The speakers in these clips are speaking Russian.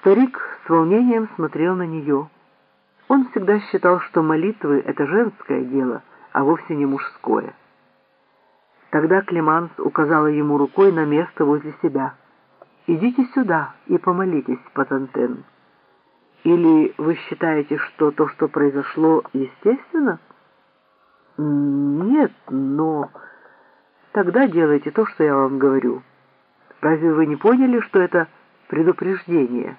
Старик с волнением смотрел на нее. Он всегда считал, что молитвы — это женское дело, а вовсе не мужское. Тогда Клеманс указала ему рукой на место возле себя. «Идите сюда и помолитесь, Патантен». Или вы считаете, что то, что произошло, естественно? Нет, но... Тогда делайте то, что я вам говорю. Разве вы не поняли, что это предупреждение?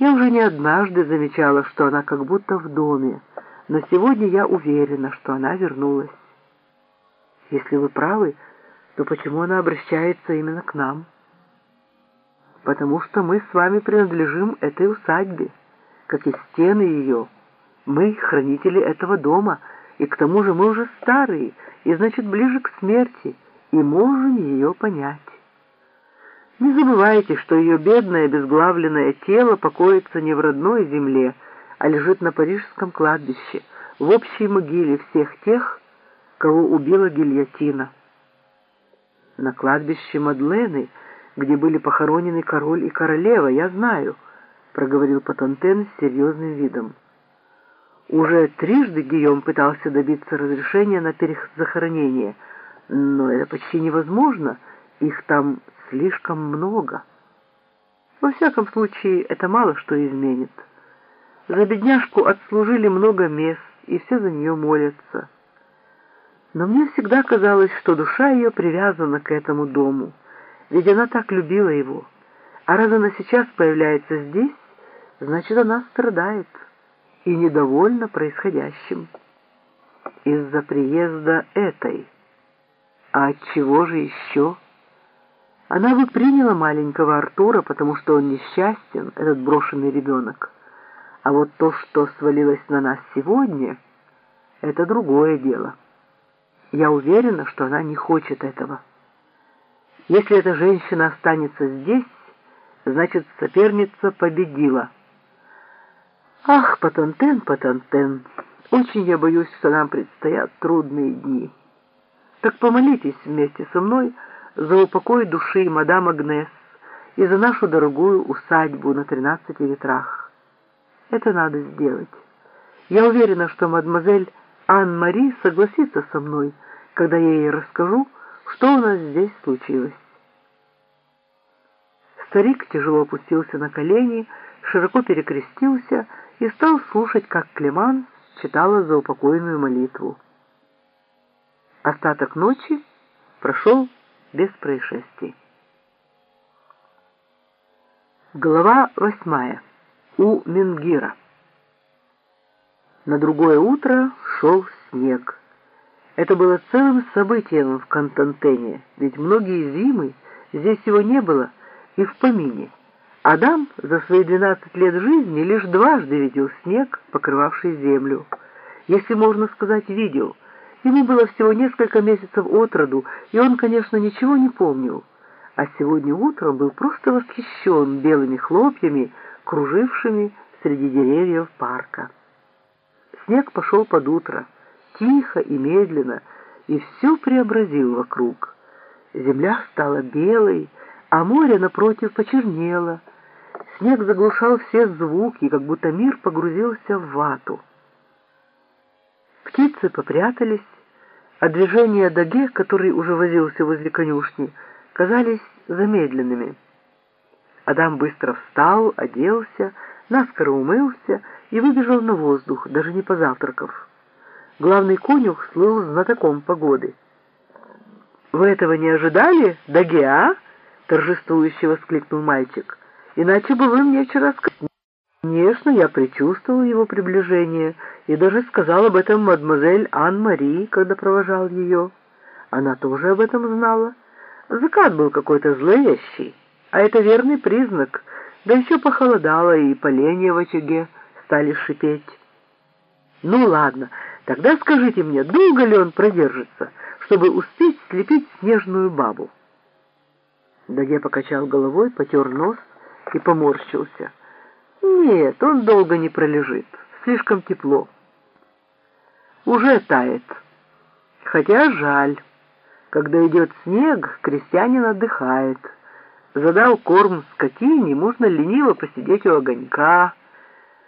Я уже не однажды замечала, что она как будто в доме, но сегодня я уверена, что она вернулась. Если вы правы, то почему она обращается именно к нам? Потому что мы с вами принадлежим этой усадьбе как и стены ее. Мы хранители этого дома, и к тому же мы уже старые, и значит ближе к смерти, и можем ее понять. Не забывайте, что ее бедное безглавленное тело покоится не в родной земле, а лежит на парижском кладбище, в общей могиле всех тех, кого убила гильотина. На кладбище Мадлены, где были похоронены король и королева, я знаю —— проговорил Патантен с серьезным видом. Уже трижды Гийом пытался добиться разрешения на перезахоронение, но это почти невозможно, их там слишком много. Во всяком случае, это мало что изменит. За бедняжку отслужили много мест, и все за нее молятся. Но мне всегда казалось, что душа ее привязана к этому дому, ведь она так любила его. А раз она сейчас появляется здесь, значит, она страдает и недовольна происходящим из-за приезда этой. А от чего же еще? Она бы приняла маленького Артура, потому что он несчастен, этот брошенный ребенок. А вот то, что свалилось на нас сегодня, это другое дело. Я уверена, что она не хочет этого. Если эта женщина останется здесь, значит, соперница победила. Ах, Патантен, Патантен, очень я боюсь, что нам предстоят трудные дни. Так помолитесь вместе со мной за упокой души мадам Агнес и за нашу дорогую усадьбу на тринадцати ветрах. Это надо сделать. Я уверена, что мадемуазель Ан-Мари согласится со мной, когда я ей расскажу, что у нас здесь случилось. Старик тяжело опустился на колени, широко перекрестился и стал слушать, как Клеман читала заупокойную молитву. Остаток ночи прошел без происшествий. Глава восьмая. У Менгира. На другое утро шел снег. Это было целым событием в Константине, ведь многие зимы здесь его не было и в помине. Адам за свои 12 лет жизни лишь дважды видел снег, покрывавший землю. Если можно сказать «видел», ему было всего несколько месяцев от роду, и он, конечно, ничего не помнил. А сегодня утром был просто восхищен белыми хлопьями, кружившими среди деревьев парка. Снег пошел под утро, тихо и медленно, и все преобразил вокруг. Земля стала белой, а море, напротив, почернело, Снег заглушал все звуки, как будто мир погрузился в вату. Птицы попрятались, а движения Даге, который уже возился возле конюшни, казались замедленными. Адам быстро встал, оделся, наскоро умылся и выбежал на воздух, даже не позавтракав. Главный конюх слыл знатоком погоды. «Вы этого не ожидали, Даге, а?» — торжествующе воскликнул мальчик. Иначе бы вы мне вчера сказали. Конечно, я предчувствовал его приближение и даже сказал об этом мадемуазель Ан-Мари, когда провожал ее. Она тоже об этом знала. Закат был какой-то зловещий, а это верный признак. Да еще похолодало, и поленья в очаге стали шипеть. Ну ладно, тогда скажите мне, долго ли он продержится, чтобы успеть слепить снежную бабу? Даге покачал головой, потер нос, и поморщился. Нет, он долго не пролежит, слишком тепло. Уже тает. Хотя жаль. Когда идет снег, крестьянин отдыхает. Задал корм скотине, можно лениво посидеть у огонька,